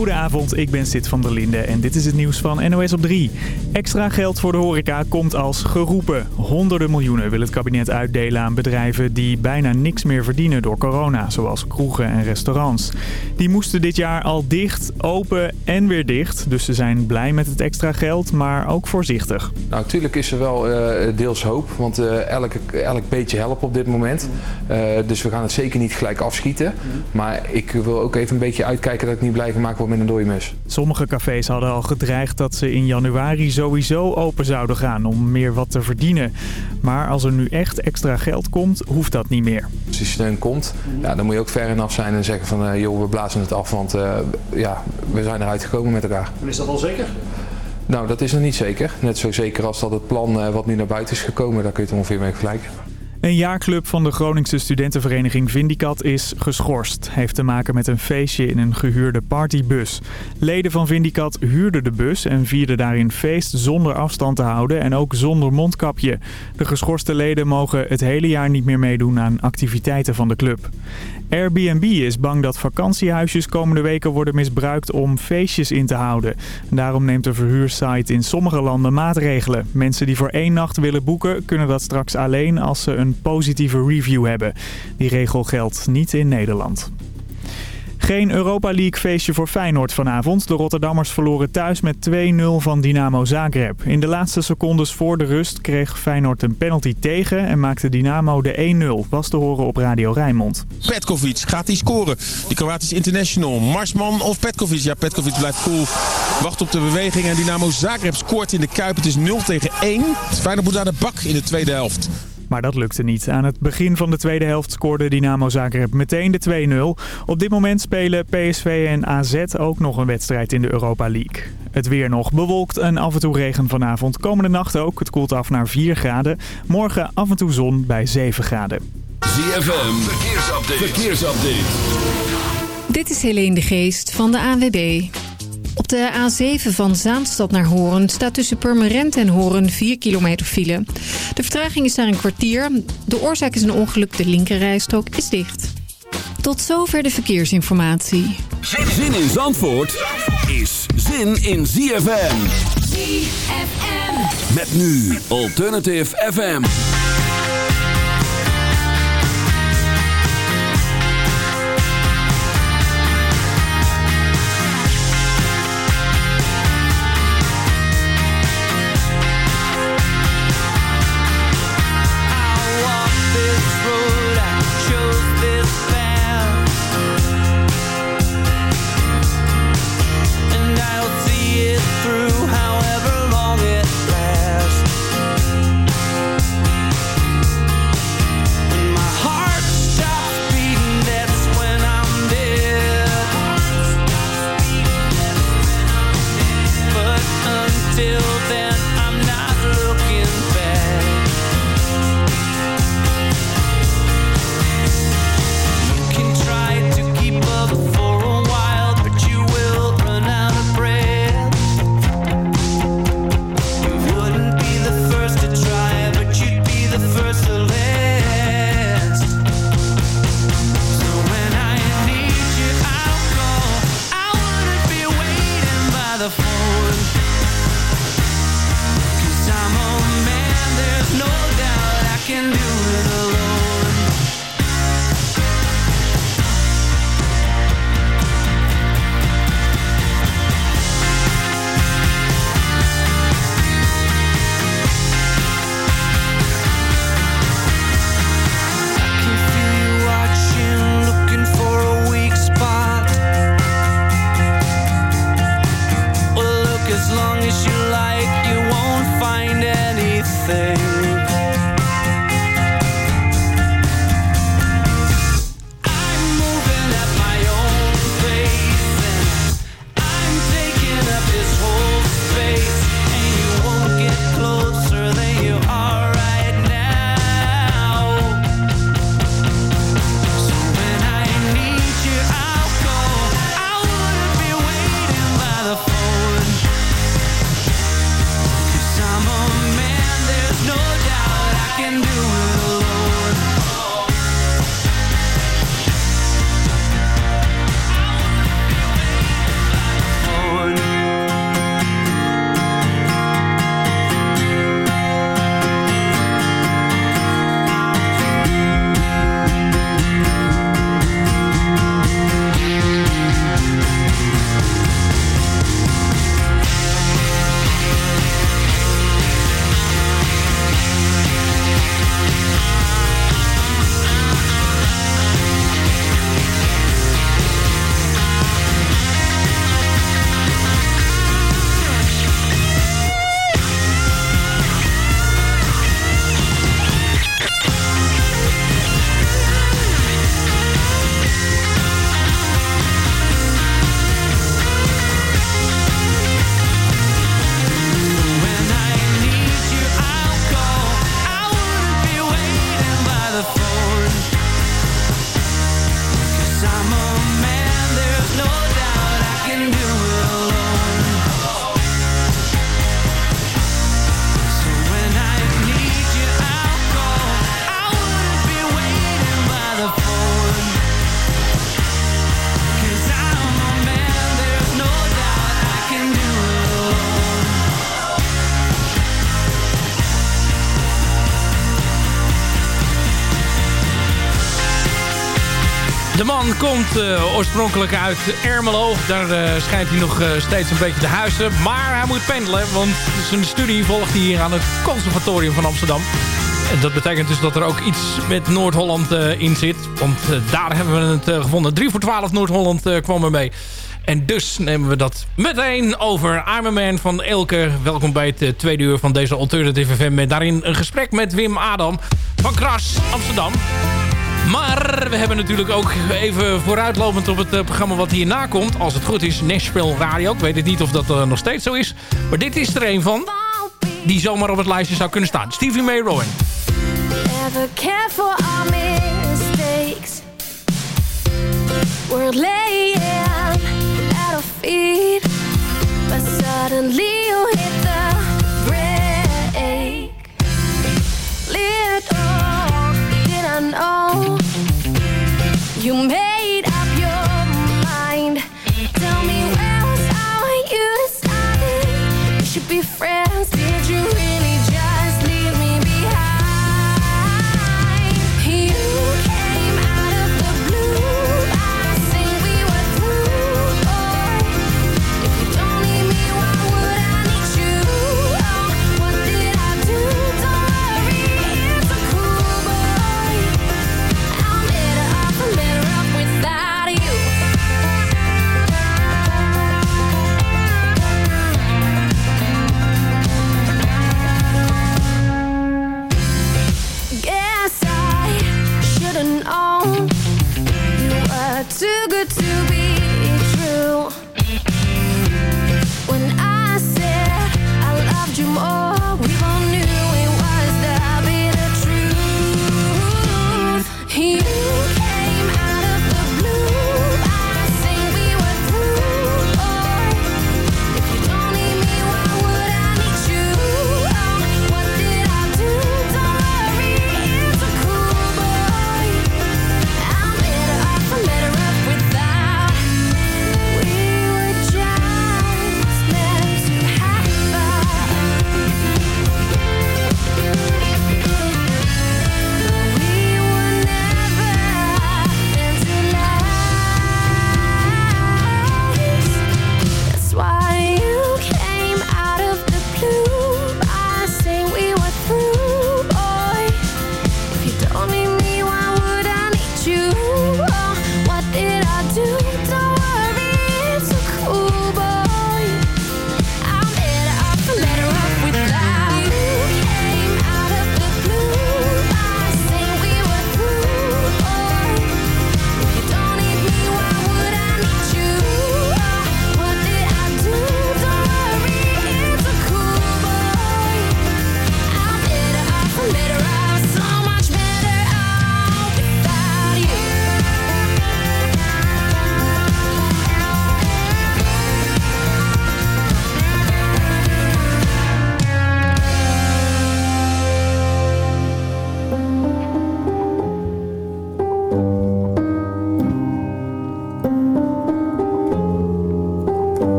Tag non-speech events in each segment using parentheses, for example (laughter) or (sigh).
Goedenavond, ik ben Sid van der Linde en dit is het nieuws van NOS op 3. Extra geld voor de horeca komt als geroepen. Honderden miljoenen wil het kabinet uitdelen aan bedrijven die bijna niks meer verdienen door corona, zoals kroegen en restaurants. Die moesten dit jaar al dicht, open en weer dicht, dus ze zijn blij met het extra geld, maar ook voorzichtig. Nou, natuurlijk is er wel uh, deels hoop, want uh, elk, elk beetje helpt op dit moment. Uh, dus we gaan het zeker niet gelijk afschieten. Maar ik wil ook even een beetje uitkijken dat ik niet blij gemaakt word met een dode. Sommige cafés hadden al gedreigd dat ze in januari sowieso open zouden gaan om meer wat te verdienen. Maar als er nu echt extra geld komt, hoeft dat niet meer. Als die steun komt, ja, dan moet je ook ver en af zijn en zeggen van uh, joh, we blazen het af, want uh, ja, we zijn eruit gekomen met elkaar. En is dat al zeker? Nou, dat is nog niet zeker. Net zo zeker als dat het plan uh, wat nu naar buiten is gekomen, daar kun je het ongeveer mee vergelijken. Een jaarclub van de Groningse studentenvereniging Vindicat is geschorst. Heeft te maken met een feestje in een gehuurde partybus. Leden van Vindicat huurden de bus en vierden daarin feest zonder afstand te houden en ook zonder mondkapje. De geschorste leden mogen het hele jaar niet meer meedoen aan activiteiten van de club. Airbnb is bang dat vakantiehuisjes komende weken worden misbruikt om feestjes in te houden. Daarom neemt de verhuursite in sommige landen maatregelen. Mensen die voor één nacht willen boeken kunnen dat straks alleen als ze een positieve review hebben. Die regel geldt niet in Nederland. Geen Europa League feestje voor Feyenoord vanavond. De Rotterdammers verloren thuis met 2-0 van Dynamo Zagreb. In de laatste secondes voor de rust kreeg Feyenoord een penalty tegen en maakte Dynamo de 1-0. Was te horen op Radio Rijnmond. Petkovic gaat hij scoren. Die Kroatisch international. Marsman of Petkovic? Ja, Petkovic blijft cool. Wacht op de beweging en Dynamo Zagreb scoort in de Kuip. Het is 0 tegen 1. Feyenoord moet aan de bak in de tweede helft. Maar dat lukte niet. Aan het begin van de tweede helft scoorde Dynamo Zagreb meteen de 2-0. Op dit moment spelen PSV en AZ ook nog een wedstrijd in de Europa League. Het weer nog bewolkt en af en toe regen vanavond. Komende nacht ook. Het koelt af naar 4 graden. Morgen af en toe zon bij 7 graden. ZFM, verkeersupdate. verkeersupdate. Dit is Helene de Geest van de ANWB. Op de A7 van Zaanstad naar Horen staat tussen Purmerend en Horen 4 kilometer file. De vertraging is daar een kwartier. De oorzaak is een ongeluk, de linkerrijstrook is dicht. Tot zover de verkeersinformatie. Zin in Zandvoort is zin in ZFM. ZFM. Met nu Alternative FM. Oorspronkelijk uit Ermelo. Daar uh, schijnt hij nog uh, steeds een beetje te huizen. Maar hij moet pendelen, want zijn studie volgt hij hier aan het Conservatorium van Amsterdam. En dat betekent dus dat er ook iets met Noord-Holland in zit. Want daar hebben we het gevonden. 3 voor 12 Noord-Holland kwam er mee. En dus nemen we dat meteen over Iron Man van Elke. Welkom bij het tweede uur van deze Alternative FM. Met daarin een gesprek met Wim Adam van Kras Amsterdam. Maar we hebben natuurlijk ook even vooruitlopend op het programma wat hierna komt. Als het goed is, Nashville Radio. Ik weet het niet of dat uh, nog steeds zo is. Maar dit is er een van die zomaar op het lijstje zou kunnen staan. Stevie May Rowan. Never care for our mistakes We're laying at our feet But suddenly you hit the brake Little did I know You made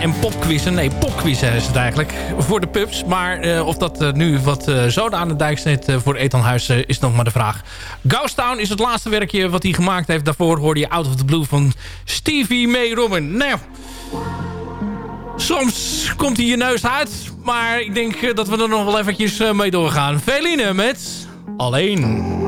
en popquizzen. Nee, popquizzen is het eigenlijk. Voor de pubs. Maar uh, of dat uh, nu wat zoden aan de dijk zit voor Etanhuis is nog maar de vraag. Ghost Town is het laatste werkje wat hij gemaakt heeft. Daarvoor hoorde je Out of the Blue van Stevie May Robin. Nou, soms komt hij je neus uit. Maar ik denk dat we er nog wel eventjes mee doorgaan. Veline met Alleen.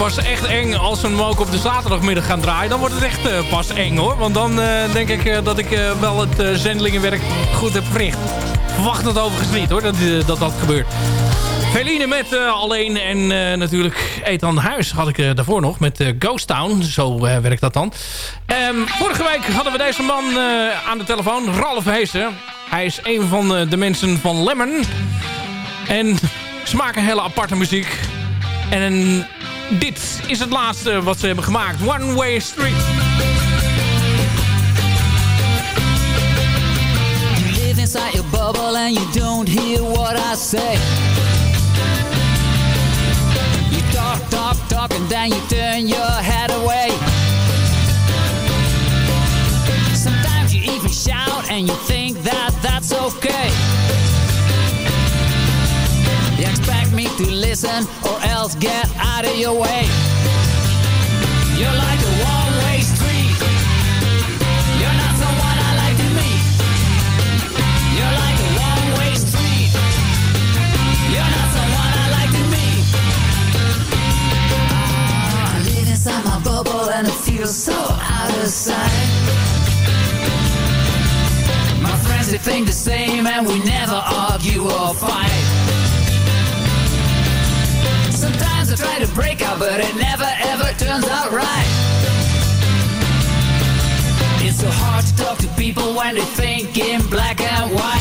Pas echt eng als we hem ook op de zaterdagmiddag gaan draaien. Dan wordt het echt uh, pas eng hoor. Want dan uh, denk ik uh, dat ik wel het zendelingenwerk goed heb verricht. Verwacht het overigens niet hoor, dat dat, dat gebeurt. Feline met Alleen en natuurlijk Ethan Huis had ik daarvoor nog met Ghost Town. Zo werkt dat dan. Um, vorige week hadden we deze man aan de telefoon, Ralf Heesen. Hij is een van de mensen van Lemon. En ze maken hele aparte muziek. En dit is het laatste wat ze hebben gemaakt. One Way Street. You live inside your bubble and you don't hear what I say. You talk, talk, talk and then you turn your head away. Sometimes you even shout and you think that that's okay. Listen or else get out of your way. You're like a one-way street. You're not someone I like to meet. You're like a one-way street. You're not someone I like to meet. Ah, I live inside my bubble and it feels so out of sight. My friends, they think the same and we never argue or fight. I try to break out, but it never ever turns out right. It's so hard to talk to people when they think in black and white.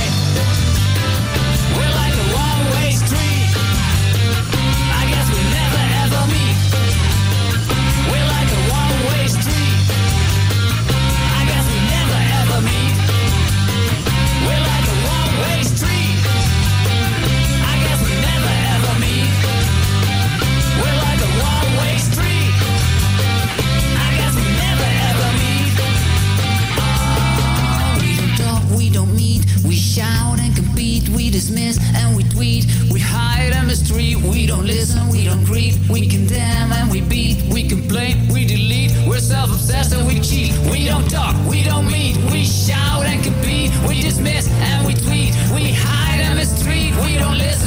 street. We don't listen, we don't greet. We condemn and we beat. We complain, we delete. We're self obsessed and we cheat. We don't talk, we don't meet. We shout and compete. We dismiss and we tweet. We hide and mistreat. We don't listen.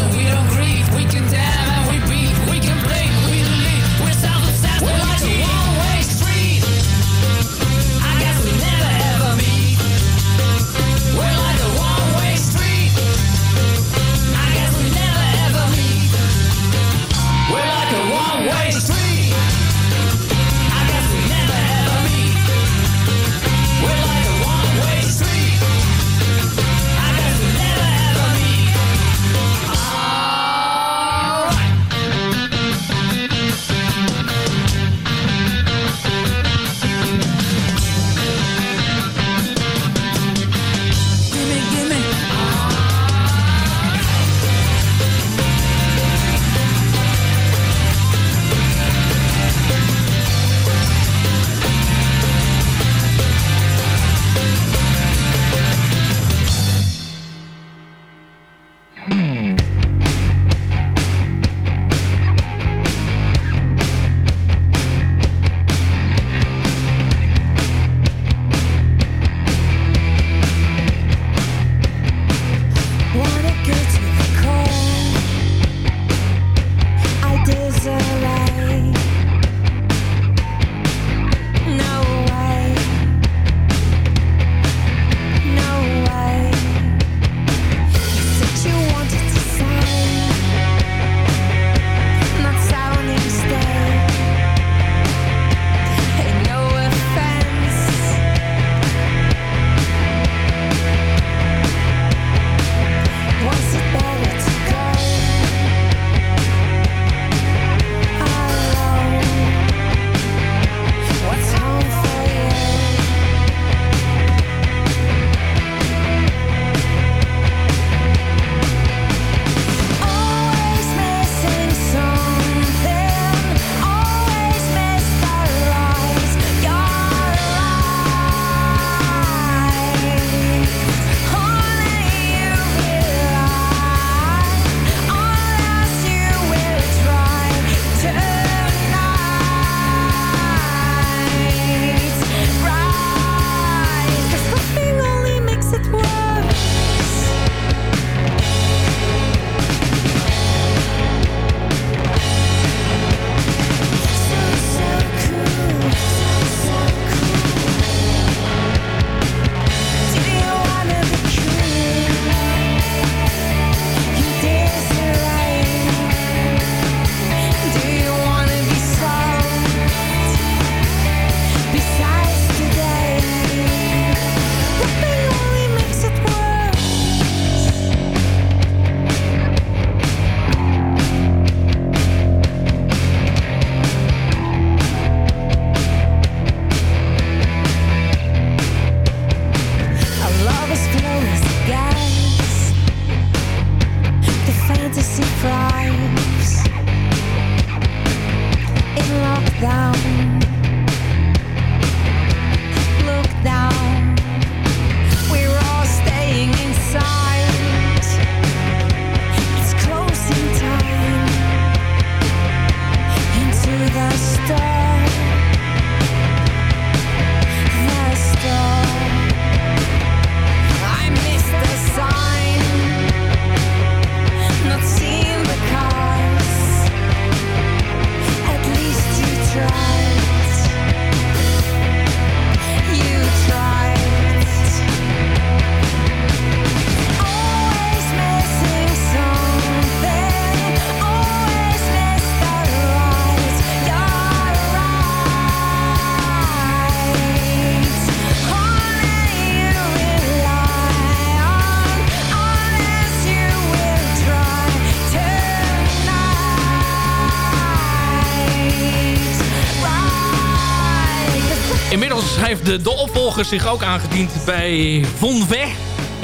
De, opvolger zich ook aangediend bij Von Weg.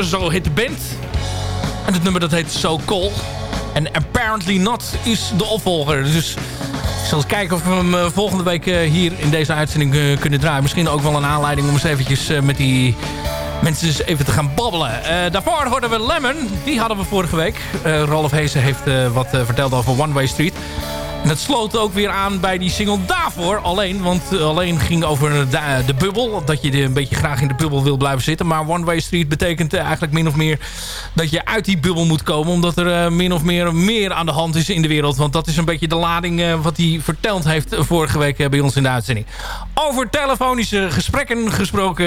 Zo heet de band. En het nummer dat heet So Cool. En Apparently Not is de opvolger. Dus ik zal eens kijken of we hem eh, volgende week eh, hier in deze uitzending eh, kunnen draaien. Misschien ook wel een aanleiding om eens eventjes met die mensen eens even te gaan babbelen. daarvoor hoorden we Lemon. Die hadden we vorige week. Rolf Heesen heeft wat verteld over One Way Street. En het sloot ook weer aan bij die single daarvoor. Alleen, want eh, alleen ging over de, bubbel. Dat je een beetje graag in de bubbel wil blijven zitten. Maar One Way Street betekent eh, eigenlijk min of meer dat je uit die bubbel moet komen. Omdat er uh, min of meer meer aan de hand is in de wereld. Want dat is een beetje de lading wat hij verteld heeft vorige week bij ons in de uitzending. Over telefonische gesprekken gesproken.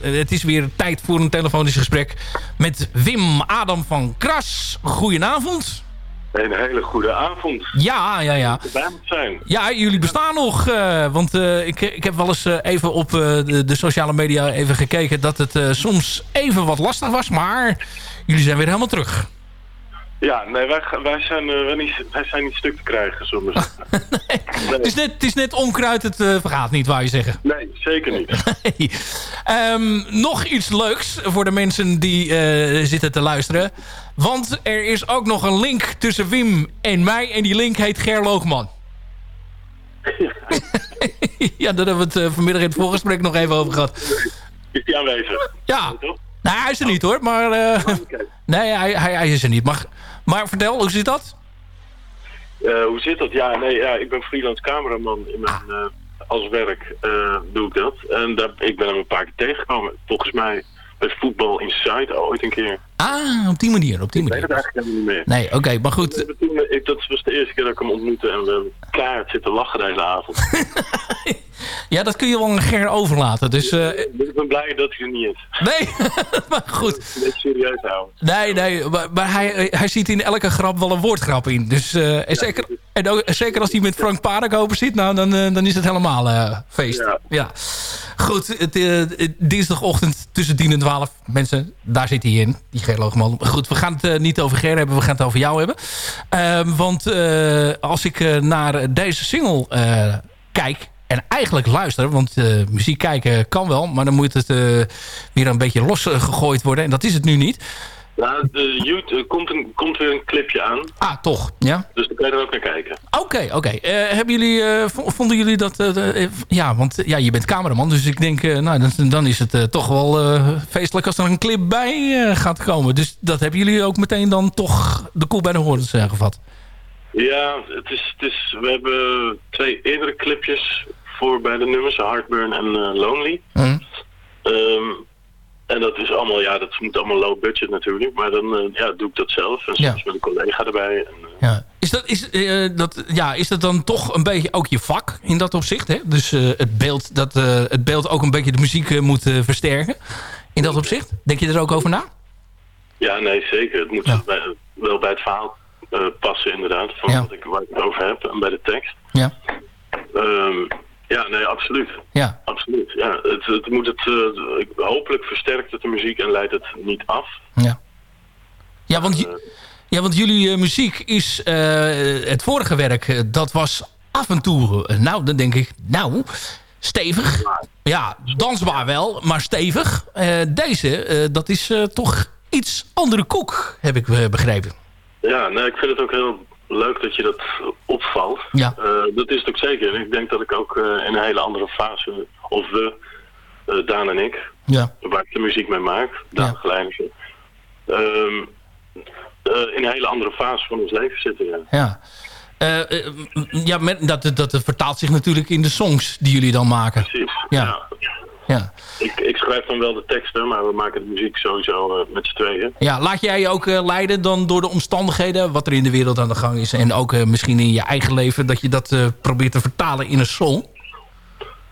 Het is weer tijd voor een telefonisch gesprek met Wim Adam van Kras. Goedenavond. Een hele goede avond. Ja, ja, ja. Zijn. Ja, jullie bestaan nog. Uh, want uh, ik, ik heb wel eens uh, even op de, de, sociale media even gekeken... dat het soms even wat lastig was. Maar jullie zijn weer helemaal terug. Ja, nee, wij, wij, zijn, wij, niet, wij zijn niet stuk te krijgen, zullen nee, (laughs) nee. Het, is net, het is net onkruid, het vergaat niet, wou je zeggen. Nee, zeker niet. (laughs) nee. um, nog iets leuks voor de mensen die zitten te luisteren. Want er is ook nog een link tussen Wim en mij. En die link heet Gerloogman. (laughs) ja, daar hebben we het uh, vanmiddag in het voorgesprek nog even over gehad. Is die aanwezig? Ja. Nou, hij is er niet hoor. Maar, uh, oh, okay. (laughs) Nee, hij, hij, hij, is er niet. Maar, maar vertel, hoe zit dat? Uh, hoe zit dat? Ja, nee, ja, ik ben freelance cameraman in mijn... Ah. als werk doe ik dat. En daar, ik ben hem een paar keer tegengekomen. Volgens mij bij Voetbal Inside ooit een keer. Ah, op die manier, op die manier. Ik weet het eigenlijk helemaal niet meer. Nee, oké, maar goed. Dat was de eerste keer dat ik hem ontmoette en we hebben kaart zitten lachen deze avond. (laughs) ja, dat kun je wel een ger overlaten. Dus, uh... Ik ben blij dat hij er niet is. Nee, (laughs) maar goed. Een beetje serieus houden. Nee, nee, maar, maar, hij, hij ziet in elke grap wel een woordgrap in. Dus uh, en zeker, en ook, zeker als hij met Frank Paardenkoper zit, nou, dan, uh, dan is het helemaal feest. Ja. ja. Goed, het, dinsdagochtend tussen 10 en 12. Mensen, daar zit hij in, die geoloogman. Goed, we gaan het niet over Ger hebben, we gaan het over jou hebben. Ehm, want als ik naar deze single kijk en eigenlijk luisteren. Want uh, muziek kijken kan wel. Maar dan moet het uh, weer een beetje losgegooid worden. En dat is het nu niet. Nou, de YouTube komt, een, komt weer een clipje aan. Ah, toch? Ja. Dus dan kan je er ook naar kijken. Oké, okay, oké. Okay. Uh, hebben jullie, vonden jullie dat... ja, want ja, je bent cameraman. Dus ik denk, nou, dan, dan is het toch wel feestelijk als er een clip bij gaat komen. Dus dat hebben jullie ook meteen dan toch de koel bij de horens gevat. Ja, het is, het is, we hebben twee eerdere clipjes voor bij de nummers, Heartburn en uh, Lonely. Mm. Um, en dat is allemaal, ja, dat moet allemaal low budget natuurlijk. Maar dan uh, ja, doe ik dat zelf. En soms ja. met een collega erbij. En, uh, ja. Is, dat, is, uh, dat, ja, is dat dan toch een beetje ook je vak in dat opzicht? Hè? Dus het, beeld, dat, het beeld ook een beetje de muziek moet versterken. In dat opzicht? Denk je er ook over na? Ja, nee, zeker. Het moet ja. bij, wel bij het verhaal passen inderdaad. Van ja. wat ik, waar ik het over heb en bij de tekst. Ja. Um, ja, nee, absoluut. Ja. Absoluut. Ja, het, het moet het, uh, hopelijk versterkt het de muziek en leidt het niet af. Ja. Ja, want, uh, ja, want jullie uh, muziek is het vorige werk, dat was af en toe, nou, dan denk ik, nou, stevig. Ja, dansbaar wel, maar stevig. deze, dat is toch iets andere koek, heb ik begrepen. Ja, nee, ik vind het ook heel leuk dat je dat opvalt. Ja. Uh, dat is het ook zeker. En ik denk dat ik ook uh, in een hele andere fase, of we, uh, Daan en ik, ja. waar ik de muziek mee maak, Daan ja. Um, in een hele andere fase van ons leven zitten. Ja. ja. ja, met, dat, dat vertaalt zich natuurlijk in de songs die jullie dan maken. Precies, ja. Ja. Ik, ik, schrijf dan wel de teksten, maar we maken de muziek sowieso uh, met z'n tweeën. Ja, laat jij je ook uh, leiden dan door de omstandigheden, wat er in de wereld aan de gang is. En ook uh, misschien in je eigen leven, dat je dat probeert te vertalen in een song?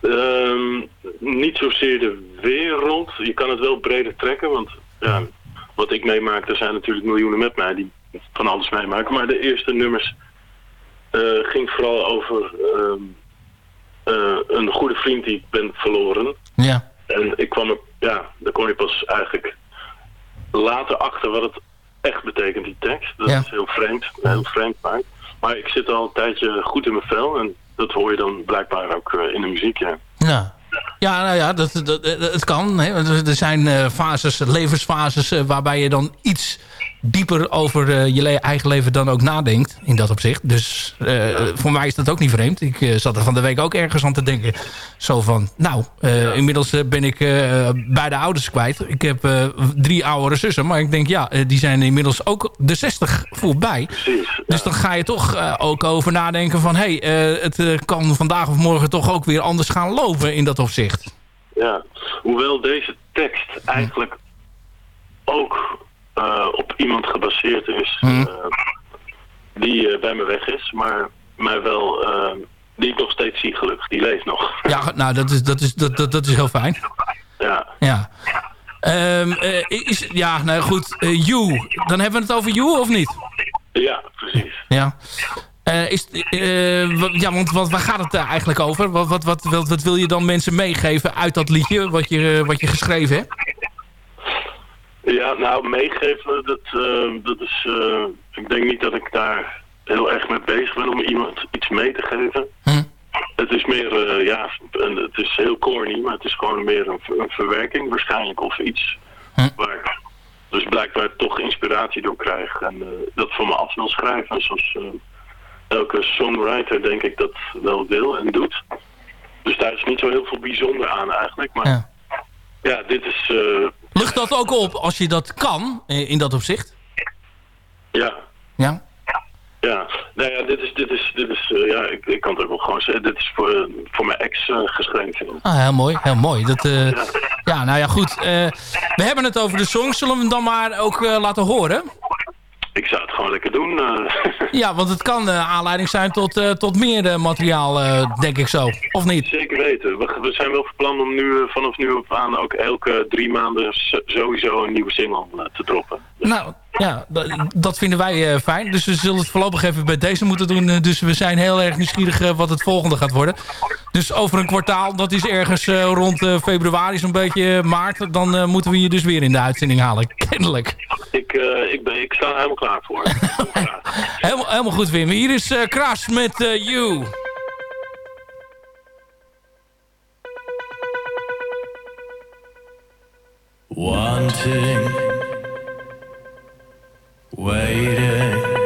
Um, niet zozeer de wereld. Je kan het wel breder trekken, want ja, wat ik meemaak, er zijn natuurlijk miljoenen met mij die van alles meemaken. Maar de eerste nummers ging vooral over... Um, uh, een goede vriend die ik ben verloren. Ja. En ik kwam er, ja, daar kom je pas eigenlijk later achter wat het echt betekent, die tekst. Dat ja. is heel vreemd, heel vreemd maakt. Maar ik zit al een tijdje goed in mijn vel en dat hoor je dan blijkbaar ook uh, in de muziek, ja. Ja. Ja, nou ja, dat, dat, het kan. Hè. Er zijn fases, levensfases waarbij je dan iets dieper over uh, je eigen leven dan ook nadenkt. In dat opzicht. Dus uh, voor mij is dat ook niet vreemd. Ik uh, zat er van de week ook ergens aan te denken. Zo van, nou, inmiddels ben ik beide ouders kwijt. Ik heb drie oudere zussen. Maar ik denk, ja, die zijn inmiddels ook de 60 voorbij. Precies. Dus dan ga je toch ook over nadenken van... hé, hey, het kan vandaag of morgen toch ook weer anders gaan lopen in dat opzicht. Ja, hoewel deze tekst eigenlijk ook uh, op iemand gebaseerd is uh, die uh, bij me weg is, maar mij wel, die ik nog steeds zie gelukkig, die leeft nog. (laughs) Ja, nou dat is, dat is, dat, dat, dat is heel fijn. Ja. Ja. Um, is, ja, nou goed, You, dan hebben we het over You of niet? Ja, precies. Ja. is, ja, want wat, waar gaat het eigenlijk over? Wat, wat, wat, wat, wat wil je dan mensen meegeven uit dat liedje wat je, wat je geschreven hebt? Ja, nou, meegeven, dat, uh, dat is... Uh, ik denk niet dat ik daar heel erg mee bezig ben om iemand iets mee te geven. Hm. Het is meer, uh, ja, het is heel corny, maar het is gewoon meer een, een verwerking waarschijnlijk of iets hm. waar ik dus blijkbaar toch inspiratie door krijg en dat voor me af wil schrijven. Zoals elke songwriter denk ik dat wel wil en doet. Dus daar is niet zo heel veel bijzonder aan eigenlijk, maar... Ja. Ja, dit is... Uh, Lucht dat ook op als je dat kan, eh, in dat opzicht? Ja. Ja? Ja, nou ja, dit is, dit is, dit is uh, ja, ik, ik kan het ook wel gewoon zeggen, dit is voor, voor mijn ex uh, geschreven. Ah, heel mooi, heel mooi. Dat, ja. ja. nou ja, goed. we hebben het over de song, zullen we hem dan maar ook laten horen? Ik zou het gewoon lekker doen. (laughs) ja, want het kan aanleiding zijn tot, tot meer materiaal, denk ik zo. Of niet? Zeker weten. We, we zijn wel van plan om nu vanaf nu op aan ook elke drie maanden sowieso een nieuwe single te droppen. Dus. Nou, ja, dat vinden wij uh, fijn. Dus we zullen het voorlopig even bij deze moeten doen. Uh, dus we zijn heel erg nieuwsgierig uh, wat het volgende gaat worden. Dus over een kwartaal, dat is ergens rond februari, zo'n beetje maart. Dan moeten we je dus weer in de uitzending halen. Kennelijk. Ik, ik, ben, ik sta er helemaal klaar voor. (laughs) helemaal, helemaal goed, Wim. Hier is Kras met You. Wanting waiting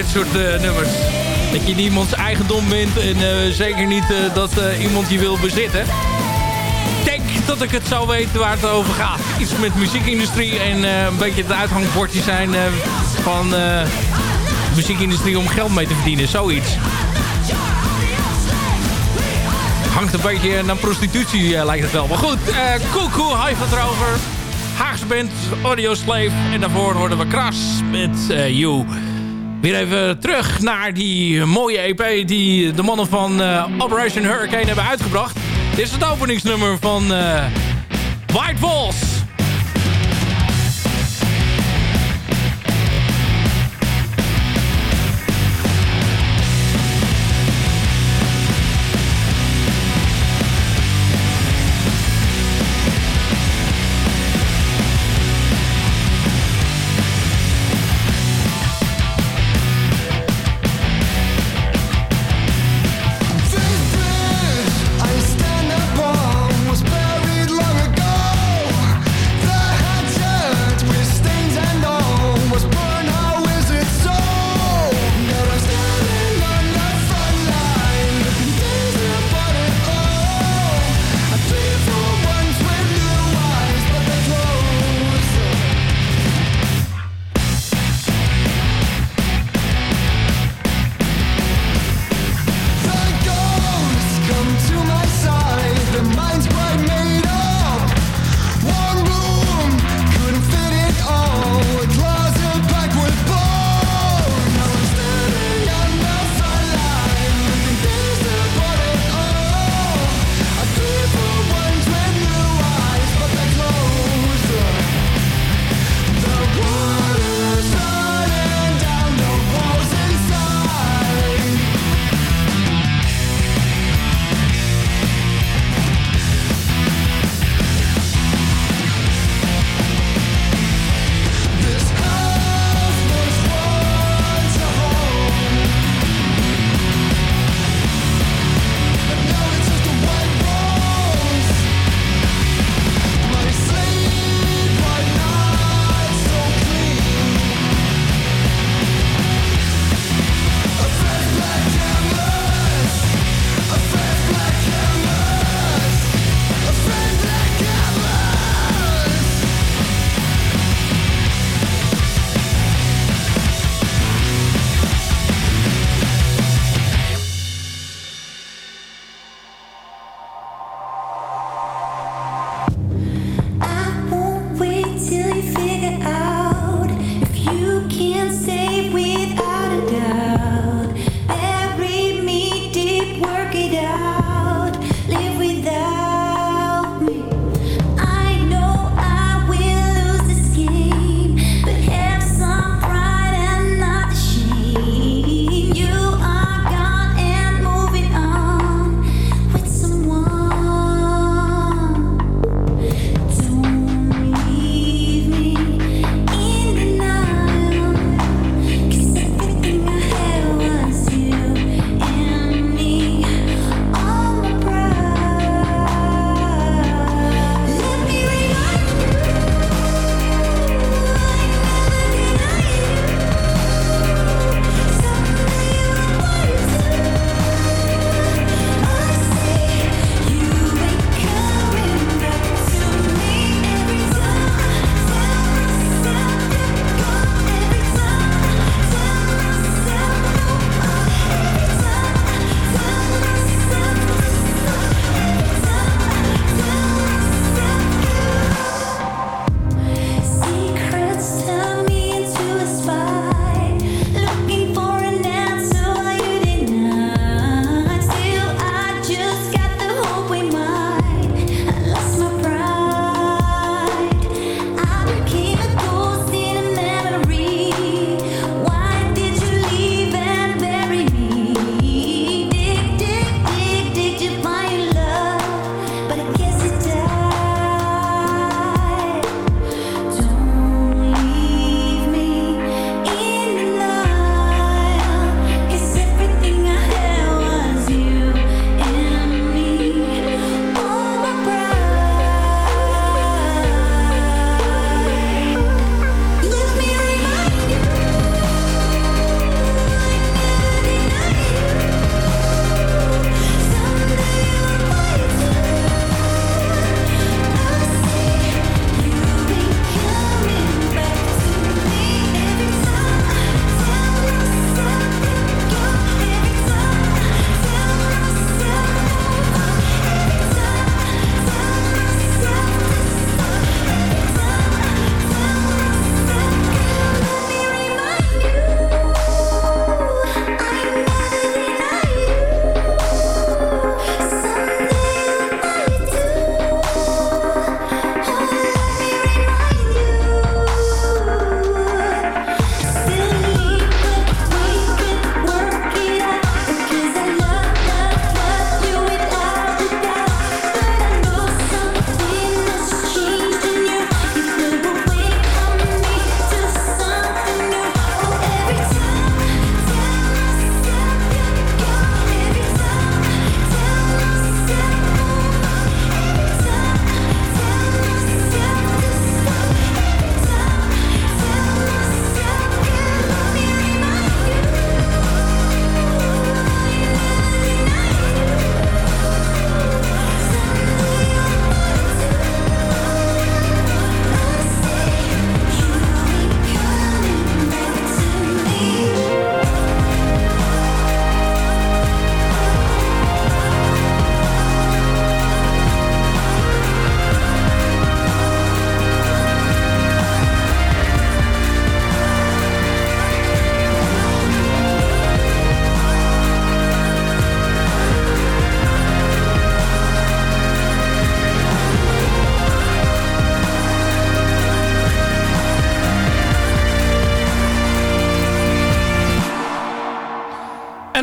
dit soort uh, nummers. Dat je niemands eigendom bent en uh, zeker niet uh, dat iemand je wil bezitten. Ik denk dat ik het zou weten waar het over gaat. Iets met muziekindustrie en een beetje het uithangbordje zijn van de muziekindustrie om geld mee te verdienen. Zoiets. Hangt een beetje naar prostitutie lijkt het wel. Maar goed, cool cool, hij van erover. Haagse band, Audio Slave. En daarvoor hoorden we Kras met uh, You. Weer even terug naar die mooie EP die de mannen van uh, Operation Hurricane hebben uitgebracht. Dit is het openingsnummer van uh, White Walls.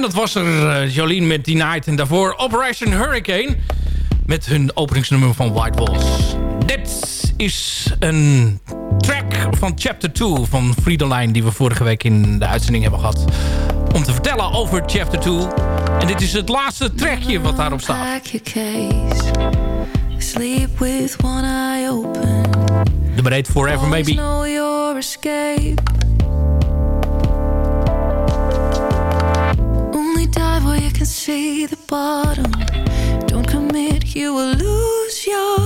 dat was er eh, Jolien met die Night En daarvoor Operation Hurricane. Met hun openingsnummer van White Walls. Dit is een track van Chapter 2 van Friedelijn... die we vorige week in de uitzending hebben gehad. Om te vertellen over Chapter 2. En dit is het laatste trackje wat daarop staat. Sleep with one eye open. De breed Forever Maybe. see the bottom. Don't commit, you will lose your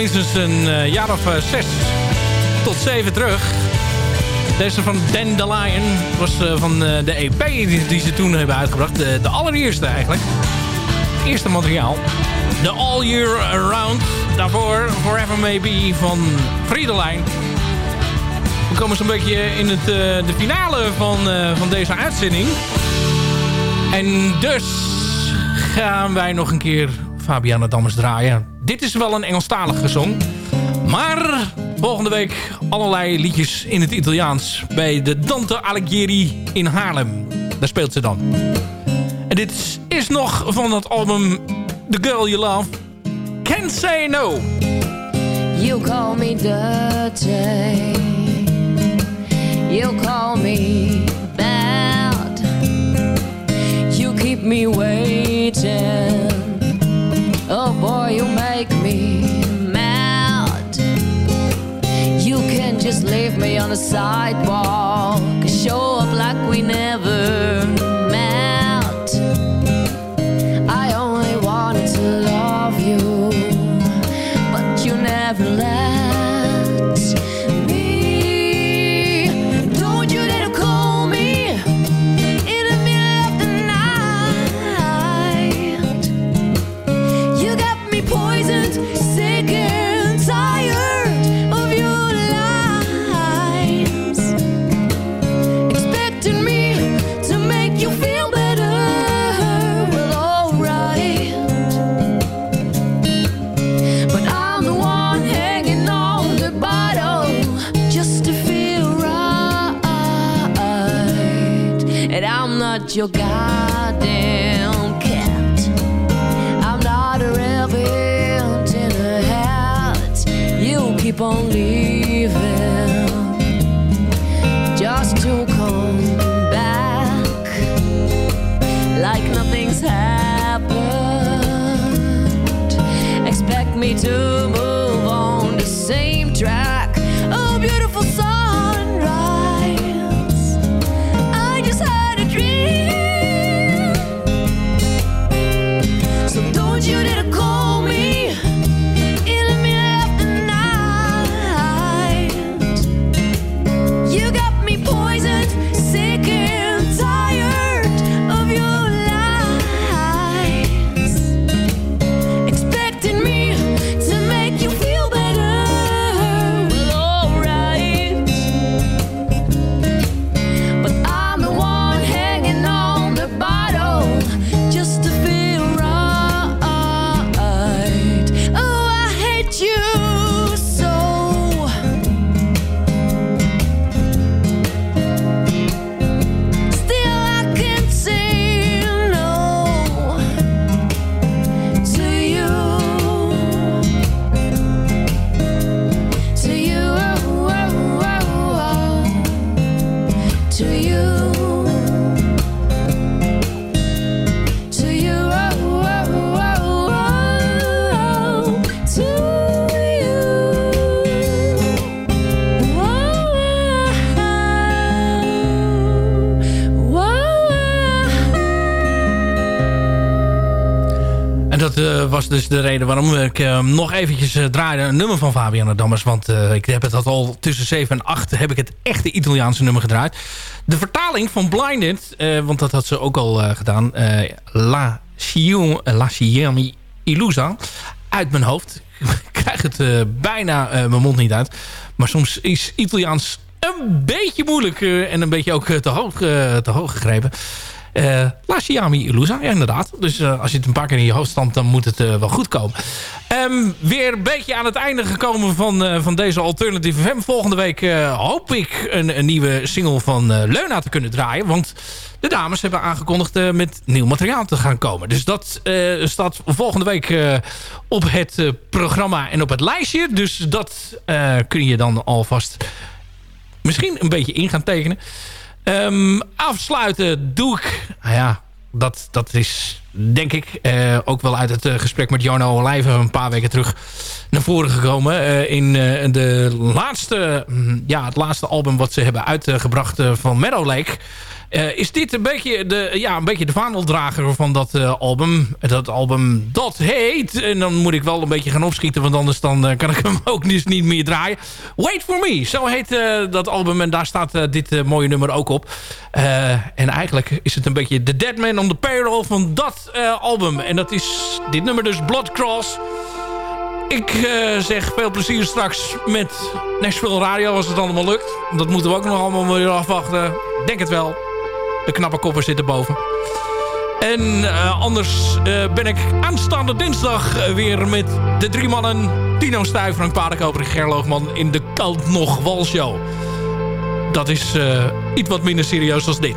minstens een eh, jaar of eh, zes tot zeven terug. Deze van Dandelion was eh, van de EP die, ze toen hebben uitgebracht. De, de allereerste eigenlijk. Het eerste materiaal. The All Year Around. Daarvoor Forever Maybe van Friedelijn. We komen zo'n beetje in het, de finale van, van deze uitzending. En dus gaan wij nog een keer Fabiana Dammers draaien. Dit is wel een Engelstalige song. Maar volgende week allerlei liedjes in het Italiaans. Bij de Dante Alighieri in Haarlem. Daar speelt ze dan. En dit is nog van dat album The Girl You Love. Can't Say No. You call me dirty. You call me bad. You keep me waiting. Boy, you make me mad. You can just leave me on the sidewalk. Show up like we never to was dus de reden waarom ik eh, nog eventjes uh, draaide een nummer van Fabiana Dammers. Want eh, ik heb het al tussen 7 en 8 heb ik het echte Italiaanse nummer gedraaid. De vertaling van Blinded, eh, want dat had ze ook al eh, gedaan. eh, La Cion, La Illusa. Uit mijn hoofd. (laughs) ik krijg het eh, bijna eh, mijn mond niet uit. Maar soms is Italiaans een beetje moeilijk en een beetje ook te, hoog, te hoog gegrepen. Uh, La Siami Ilusa, ja inderdaad. Dus als je het een paar keer in je hoofd stamt, dan moet het wel goed komen. Um, weer een beetje aan het einde gekomen van, van deze Alternative FM. Volgende week hoop ik een, een, nieuwe single van Leuna te kunnen draaien. Want de dames hebben aangekondigd met nieuw materiaal te gaan komen. Dus dat staat volgende week op het programma en op het lijstje. Dus dat kun je dan alvast misschien een beetje in gaan tekenen. Um, afsluiten doe ik... Nou ja, dat, dat is denk ik ook wel uit het gesprek met Jarno Olijven een paar weken terug naar voren gekomen. in de laatste, ja, het laatste album wat ze hebben uitgebracht van Meadow Lake... Uh, is dit een beetje de, ja, een beetje de vaandeldrager van dat uh, album. Dat album dat heet. En dan moet ik wel een beetje gaan opschieten. Want anders dan, uh, kan ik hem ook dus niet meer draaien. Wait For Me. Zo heet dat album. En daar staat dit mooie nummer ook op. en eigenlijk is het een beetje The Dead Man on the Payroll van dat album. En dat is dit nummer dus Blood Cross. Ik zeg veel plezier straks met Nashville Radio als het allemaal lukt. Dat moeten we ook nog allemaal weer afwachten. Denk het wel. De knappe kopper zitten boven. En uh, anders uh, ben ik aanstaande dinsdag weer met de drie mannen... Tino Stuyf, Frank Paardenkoper en Gerloogman in de Kant Nog Walshow. Dat is uh, iets wat minder serieus dan dit.